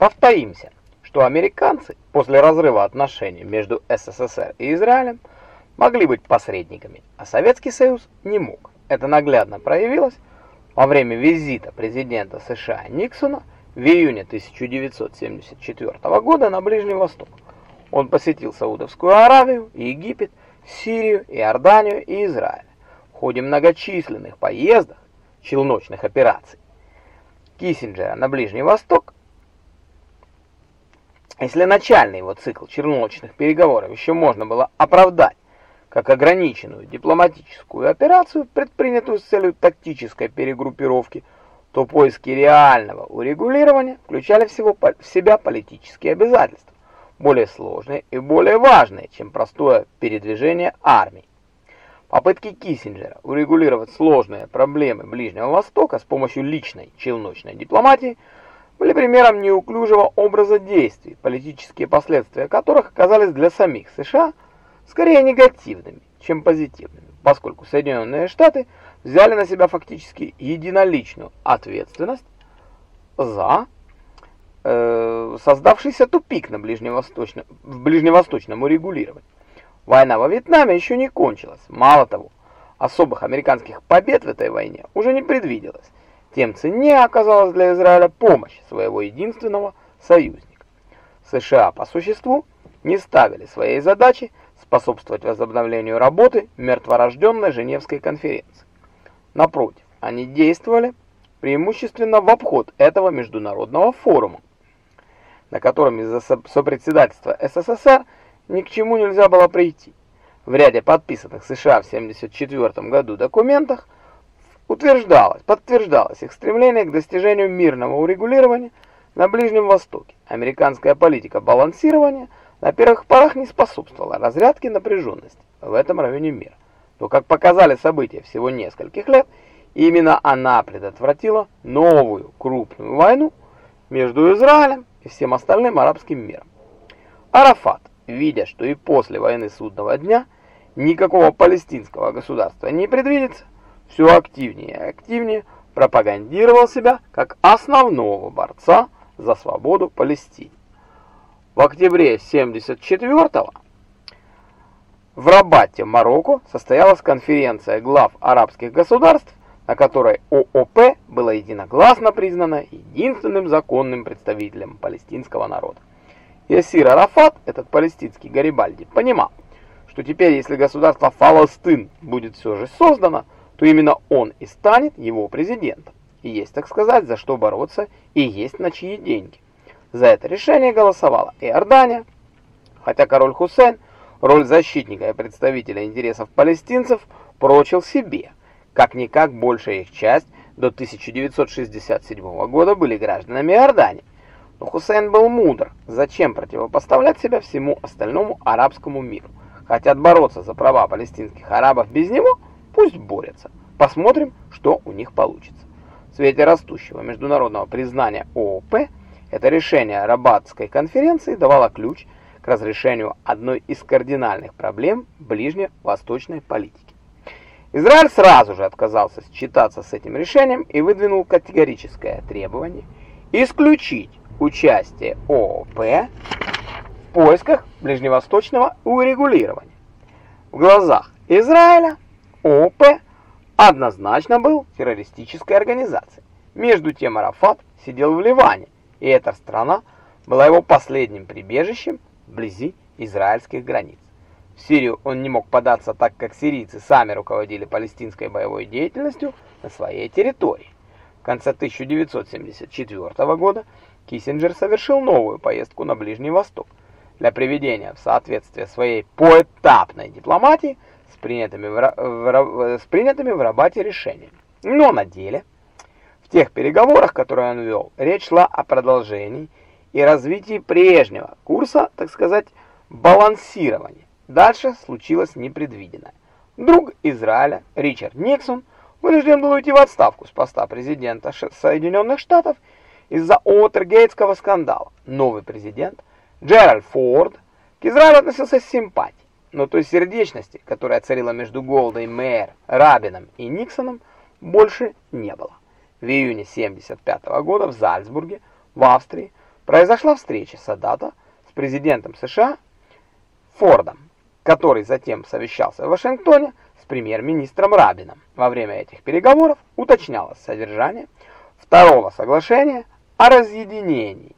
Повторимся, что американцы после разрыва отношений между СССР и Израилем могли быть посредниками, а Советский Союз не мог. Это наглядно проявилось во время визита президента США Никсона в июне 1974 года на Ближний Восток. Он посетил Саудовскую Аравию, Египет, Сирию, Иорданию и Израиль. В ходе многочисленных поездок, челночных операций Киссинджера на Ближний Восток, если начальный его цикл челночных переговоров еще можно было оправдать как ограниченную дипломатическую операцию, предпринятую с целью тактической перегруппировки, то поиски реального урегулирования включали всего в себя политические обязательства, более сложные и более важные, чем простое передвижение армий. Попытки Киссинджера урегулировать сложные проблемы Ближнего Востока с помощью личной челночной дипломатии были примером неуклюжего образа действий, политические последствия которых оказались для самих США – скорее негативными, чем позитивными, поскольку Соединенные Штаты взяли на себя фактически единоличную ответственность за э, создавшийся тупик на ближневосточном, в ближневосточном урегулировании. Война во Вьетнаме еще не кончилась. Мало того, особых американских побед в этой войне уже не предвиделось. Тем ценнее оказалась для Израиля помощь своего единственного союзника. США по существу не ставили своей задачи способствовать возобновлению работы мертворожденной Женевской конференции. Напротив, они действовали преимущественно в обход этого международного форума, на котором из-за сопредседательства СССР ни к чему нельзя было прийти. В ряде подписанных США в 1974 году документах утверждалось, подтверждалось их стремление к достижению мирного урегулирования на Ближнем Востоке. Американская политика балансирования – на первых порах не способствовала разрядке напряженности в этом районе мира. Но, как показали события всего нескольких лет, именно она предотвратила новую крупную войну между Израилем и всем остальным арабским миром. Арафат, видя, что и после войны судного дня никакого палестинского государства не предвидится, все активнее и активнее пропагандировал себя как основного борца за свободу Палестины. В октябре 74-го в Рабате, Марокко, состоялась конференция глав арабских государств, на которой ООП было единогласно признано единственным законным представителем палестинского народа. Ясир Арафат, этот палестинский Гарибальди, понимал, что теперь, если государство Фаластин будет все же создано, то именно он и станет его президентом. И есть, так сказать, за что бороться и есть на чьи деньги. За это решение голосовала Иордания, хотя король Хусейн роль защитника и представителя интересов палестинцев прочил себе. Как-никак большая их часть до 1967 года были гражданами Иордании. Но Хусейн был мудр. Зачем противопоставлять себя всему остальному арабскому миру? Хотят бороться за права палестинских арабов без него? Пусть борются. Посмотрим, что у них получится. В свете растущего международного признания ООП – это решение Рабатской конференции давало ключ к разрешению одной из кардинальных проблем ближневосточной политики. Израиль сразу же отказался считаться с этим решением и выдвинул категорическое требование исключить участие ООП в поисках ближневосточного урегулирования. В глазах Израиля ООП однозначно был террористической организацией. Между тем Арафат сидел в Ливане, и эта страна была его последним прибежищем вблизи израильских границ. В Сирию он не мог податься, так как сирийцы сами руководили палестинской боевой деятельностью на своей территории. В конце 1974 года Киссинджер совершил новую поездку на Ближний Восток для приведения в соответствие своей поэтапной дипломатии с принятыми в, в, с принятыми в Рабате решениями. Но на деле в тех переговорах, которые он вел, речь шла о продолжении и развитии прежнего курса, так сказать, балансирования. Дальше случилось непредвиденное. Друг Израиля, Ричард Никсон, вынужден был уйти в отставку с поста президента Соединенных Штатов из-за Уотергейтского скандала. Новый президент, Джеральд Форд, к Израилю относился с симпатией, но той сердечности, которая царила между Голдой Мэйр, Рабином и Никсоном, больше не было. В июне 75 года в Зальцбурге, в Австрии, произошла встреча Садата с президентом США Фордом, который затем совещался в Вашингтоне с премьер-министром Рабином. Во время этих переговоров уточнялось содержание второго соглашения о разъединении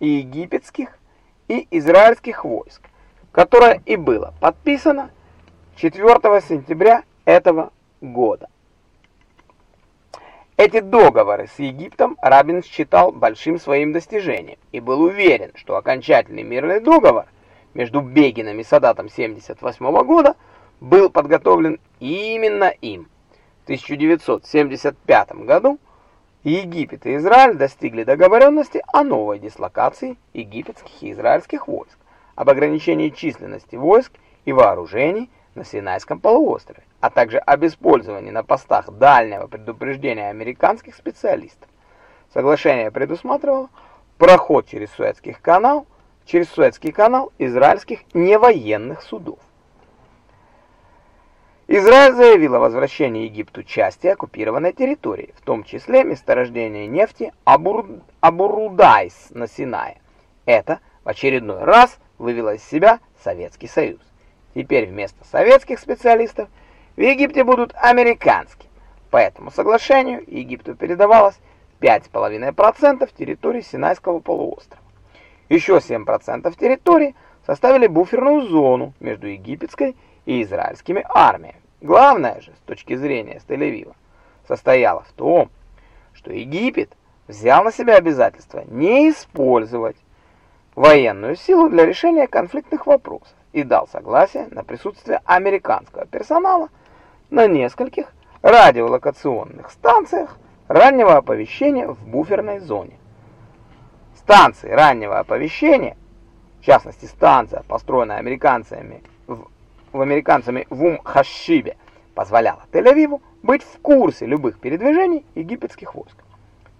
и египетских, и израильских войск, которое и было подписано 4 сентября этого года. Эти договоры с Египтом Рабин считал большим своим достижением и был уверен, что окончательный мирный договор между Бегином и Садатом 78 года был подготовлен именно им. В 1975 году Египет и Израиль достигли договоренности о новой дислокации египетских и израильских войск, об ограничении численности войск и вооружений на Синайском полуострове, а также об использовании на постах дальнего предупреждения американских специалистов. Соглашение предусматривало проход через Суэцкий канал, через Суэцкий канал израильских невоенных судов. Израиль заявил о возвращении Египту части оккупированной территории, в том числе месторождения нефти Абур... На Синае. Это в очередной раз вывело из себя Советский Союз. Теперь вместо советских специалистов в Египте будут американские. По этому соглашению Египту передавалось 5,5% территории Синайского полуострова. Еще 7% территории составили буферную зону между египетской и израильскими армиями. Главное же, с точки зрения Стелевива, состояло в том, что Египет взял на себя обязательство не использовать военную силу для решения конфликтных вопросов и дал согласие на присутствие американского персонала на нескольких радиолокационных станциях раннего оповещения в буферной зоне. Станции раннего оповещения, в частности станция, построенная американцами в, в американцами в Ум-Хашибе, позволяла Тель-Авиву быть в курсе любых передвижений египетских войск.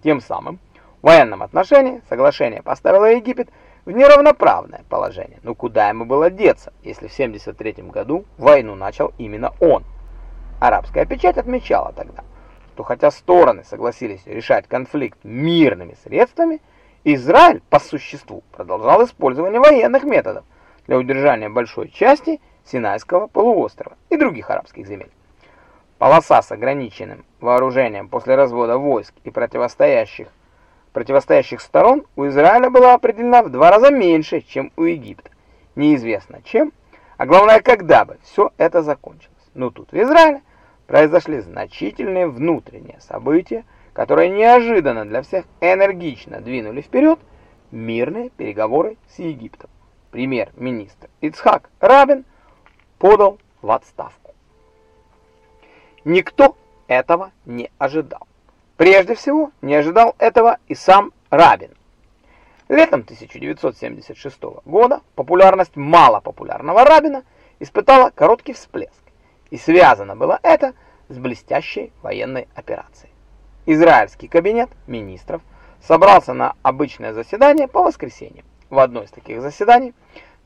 Тем самым, в военном отношении соглашение поставило Египет неравноправное положение. Но куда ему было деться, если в 73 году войну начал именно он? Арабская печать отмечала тогда, что хотя стороны согласились решать конфликт мирными средствами, Израиль по существу продолжал использование военных методов для удержания большой части Синайского полуострова и других арабских земель. Полоса с ограниченным вооружением после развода войск и противостоящих противостоящих сторон у Израиля была определена в два раза меньше, чем у Египта. Неизвестно чем, а главное, когда бы все это закончилось. Но тут в Израиле произошли значительные внутренние события, которые неожиданно для всех энергично двинули вперед мирные переговоры с Египтом. Премьер-министр Ицхак Рабин подал в отставку. Никто этого не ожидал. Прежде всего, не ожидал этого и сам Рабин. Летом 1976 года популярность малопопулярного Рабина испытала короткий всплеск, и связано было это с блестящей военной операцией. Израильский кабинет министров собрался на обычное заседание по воскресеньям. В одно из таких заседаний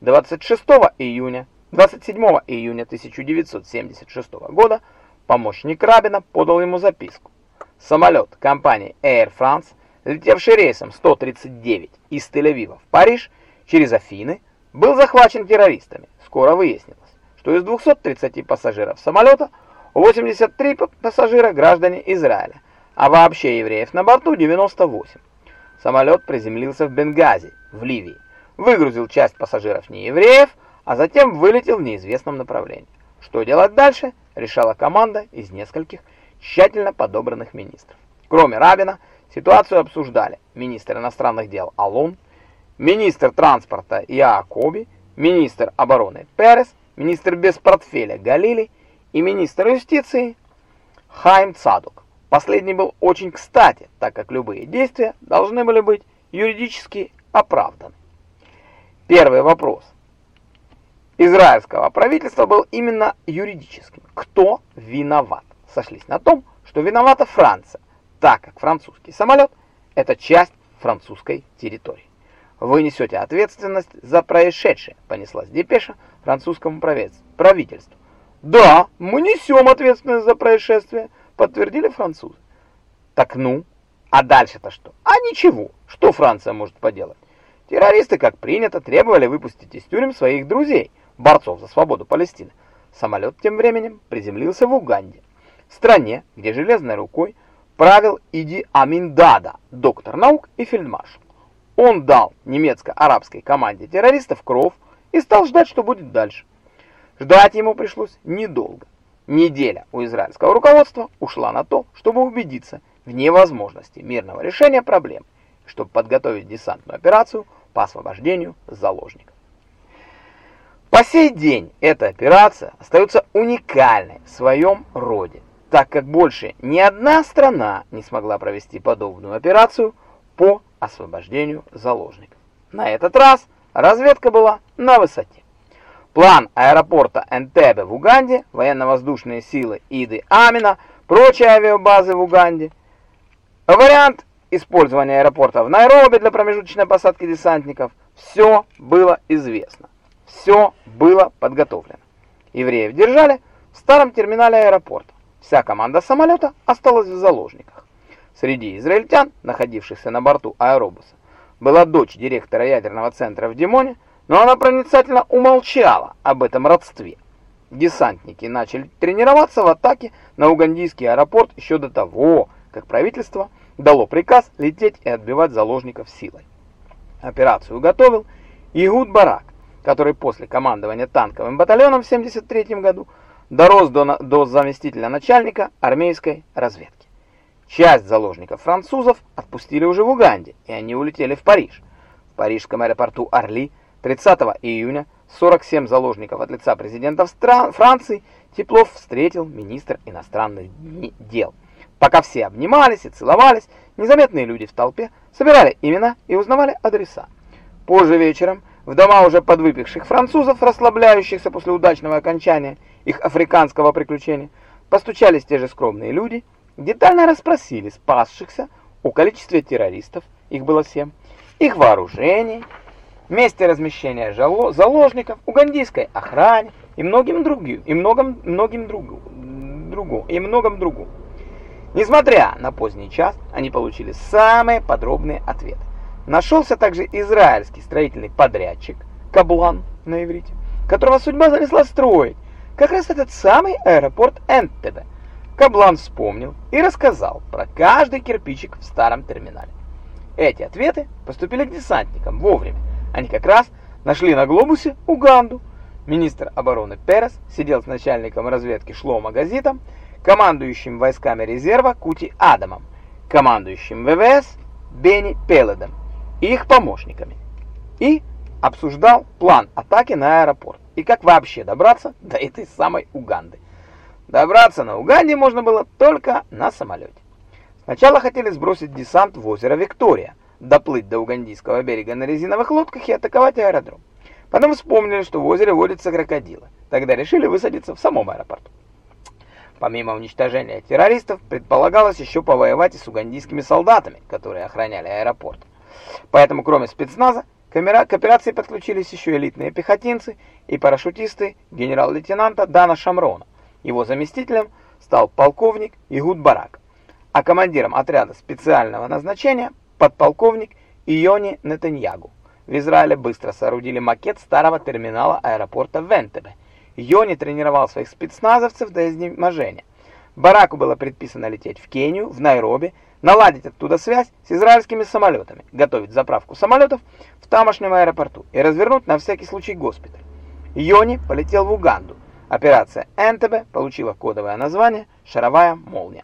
26 июня 27 июня 1976 года помощник Рабина подал ему записку. Самолет компании Air France, летевший рейсом 139 из Тель-Авива в Париж через Афины, был захвачен террористами. Скоро выяснилось, что из 230 пассажиров самолета 83 пассажира граждане Израиля, а вообще евреев на борту 98. Самолет приземлился в Бенгази, в Ливии, выгрузил часть пассажиров неевреев, а затем вылетел в неизвестном направлении. Что делать дальше, решала команда из нескольких тщательно подобранных министров. Кроме Рабина, ситуацию обсуждали министр иностранных дел Алон, министр транспорта Яакоби, министр обороны Перес, министр без портфеля Галили и министр юстиции Хайм Цадук. Последний был очень кстати, так как любые действия должны были быть юридически оправданы. Первый вопрос израильского правительства был именно юридическим. Кто виноват? Сошлись на том, что виновата Франция, так как французский самолет – это часть французской территории. Вы несете ответственность за происшедшее, понеслась депеша французскому правительству. Да, мы несем ответственность за происшествие, подтвердили французы. Так ну, а дальше-то что? А ничего, что Франция может поделать? Террористы, как принято, требовали выпустить из тюрем своих друзей, борцов за свободу Палестины. Самолет тем временем приземлился в Уганде, стране, где железной рукой правил Иди Амин Дада, доктор наук и фельдмаршал. Он дал немецко-арабской команде террористов кров и стал ждать, что будет дальше. Ждать ему пришлось недолго. Неделя у израильского руководства ушла на то, чтобы убедиться в невозможности мирного решения проблем, чтобы подготовить десантную операцию по освобождению заложников. По сей день эта операция остается уникальной в своем роде, так как больше ни одна страна не смогла провести подобную операцию по освобождению заложников. На этот раз разведка была на высоте. План аэропорта Энтебе в Уганде, военно-воздушные силы Иды Амина, прочие авиабазы в Уганде. Вариант использования аэропорта в Найроби для промежуточной посадки десантников. Все было известно. Все было подготовлено. Евреев держали в старом терминале аэропорта. Вся команда самолета осталась в заложниках. Среди израильтян, находившихся на борту аэробуса, была дочь директора ядерного центра в Димоне, но она проницательно умолчала об этом родстве. Десантники начали тренироваться в атаке на угандийский аэропорт еще до того, как правительство дало приказ лететь и отбивать заложников силой. Операцию готовил Игуд Барак, который после командования танковым батальоном в 73 году дорос до, до заместителя начальника армейской разведки. Часть заложников французов отпустили уже в Уганде, и они улетели в Париж. В парижском аэропорту Орли 30 июня 47 заложников от лица президента Франции Теплов встретил министр иностранных дел. Пока все обнимались и целовались, незаметные люди в толпе собирали имена и узнавали адреса. Позже вечером в дома уже подвыпивших французов, расслабляющихся после удачного окончания их африканского приключения, постучались те же скромные люди, детально расспросили спасшихся о количестве террористов, их было семь, их вооружении, месте размещения заложников, угандийской охране и многим другим, и многим, многим другу, другу, и многом другу. Несмотря на поздний час, они получили самые подробные ответы. Нашелся также израильский строительный подрядчик, Каблан на иврите, которого судьба занесла строить как раз этот самый аэропорт Энтебе. Каблан вспомнил и рассказал про каждый кирпичик в старом терминале. Эти ответы поступили к десантникам вовремя, они как раз нашли на глобусе Уганду. Министр обороны Перес сидел с начальником разведки Шлома Газитом, командующим войсками резерва Кути Адамом, командующим ВВС Бенни Пеледом и их помощниками. И обсуждал план атаки на аэропорт и как вообще добраться до этой самой Уганды. Добраться на Уганде можно было только на самолете. Сначала хотели сбросить десант в озеро Виктория – доплыть до угандийского берега на резиновых лодках и атаковать аэродром. Потом вспомнили, что в озере водятся крокодилы. Тогда решили высадиться в самом аэропорту. Помимо уничтожения террористов, предполагалось еще повоевать и с угандийскими солдатами, которые охраняли аэропорт. Поэтому, кроме спецназа, к операции подключились еще элитные пехотинцы и парашютисты генерал-лейтенанта Дана Шамрона. Его заместителем стал полковник Игуд Барак, а командиром отряда специального назначения подполковник Иони Нетаньягу. В Израиле быстро соорудили макет старого терминала аэропорта Вентебе. Йони тренировал своих спецназовцев до изнеможения. Бараку было предписано лететь в Кению, в Найроби, наладить оттуда связь с израильскими самолетами, готовить заправку самолетов в тамошнем аэропорту и развернуть на всякий случай госпиталь. Йони полетел в Уганду. Операция Энтебе получила кодовое название «Шаровая молния».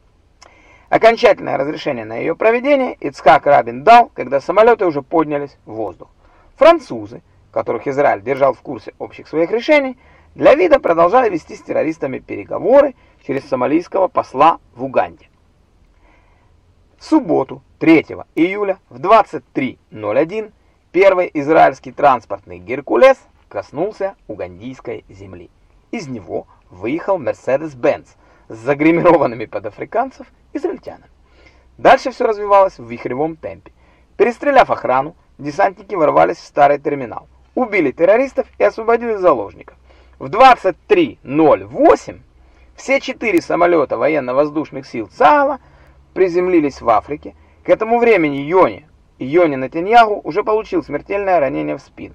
Окончательное разрешение на ее проведение Ицхак Рабин дал, когда самолеты уже поднялись в воздух. Французы, которых Израиль держал в курсе общих своих решений, для вида продолжали вести с террористами переговоры через сомалийского посла в Уганде. В субботу, 3 июля в 23.01 первый израильский транспортный «Геркулес» коснулся угандийской земли. Из него выехал Mercedes-Benz с загримированными под африканцев израильтянами. Дальше все развивалось в вихревом темпе. Перестреляв охрану, десантники ворвались в старый терминал, убили террористов и освободили заложников. В 23.08 все четыре самолета военно-воздушных сил ЦАЛа приземлились в Африке. К этому времени Йони Йони Нетаньягу уже получил смертельное ранение в спину.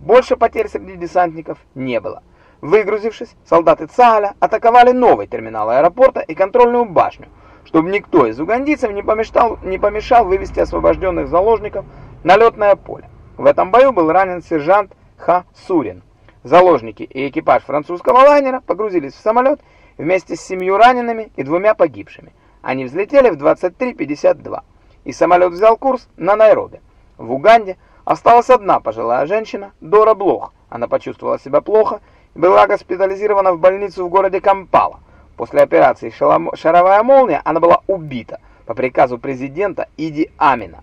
Больше потерь среди десантников не было. Выгрузившись, солдаты ЦАГАЛя атаковали новый терминал аэропорта и контрольную башню, чтобы никто из угандийцев не помешал, не помешал вывести освобожденных заложников на летное поле. В этом бою был ранен сержант Ха Сурин. Заложники и экипаж французского лайнера погрузились в самолет вместе с семью ранеными и двумя погибшими. Они взлетели в 23.52, и самолет взял курс на Найроби. В Уганде осталась одна пожилая женщина, Дора Блох. Она почувствовала себя плохо была госпитализирована в больницу в городе Кампала. После операции «Шаровая молния» она была убита по приказу президента Иди Амина.